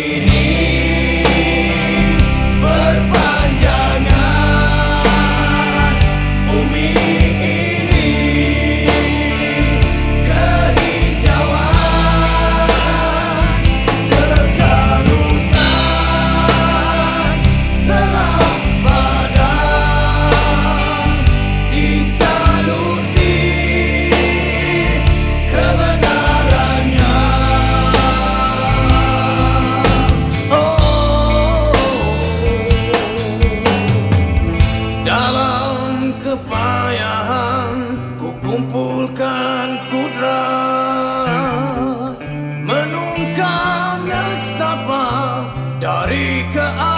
need Dalam kepayahan ku kumpulkan kudra. Menungkan nestapa dari keadaan